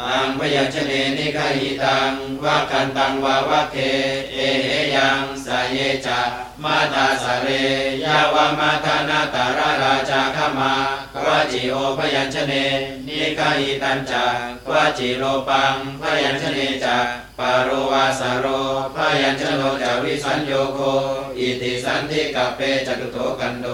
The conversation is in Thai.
อังพยัญชนะนิคายิตังวักันตังวาวะเคเอเหยังสะเยจามาตาสะเรยาวามาทานาตาราราจาขมาวาจิโอพยัญชนะนิคายิตันจากวาจิโลปังพยัญชนะจากปารวาสโรพยัญชโนจาวิสัญโยโคอิติสันติกัปเปจตุโตกันโด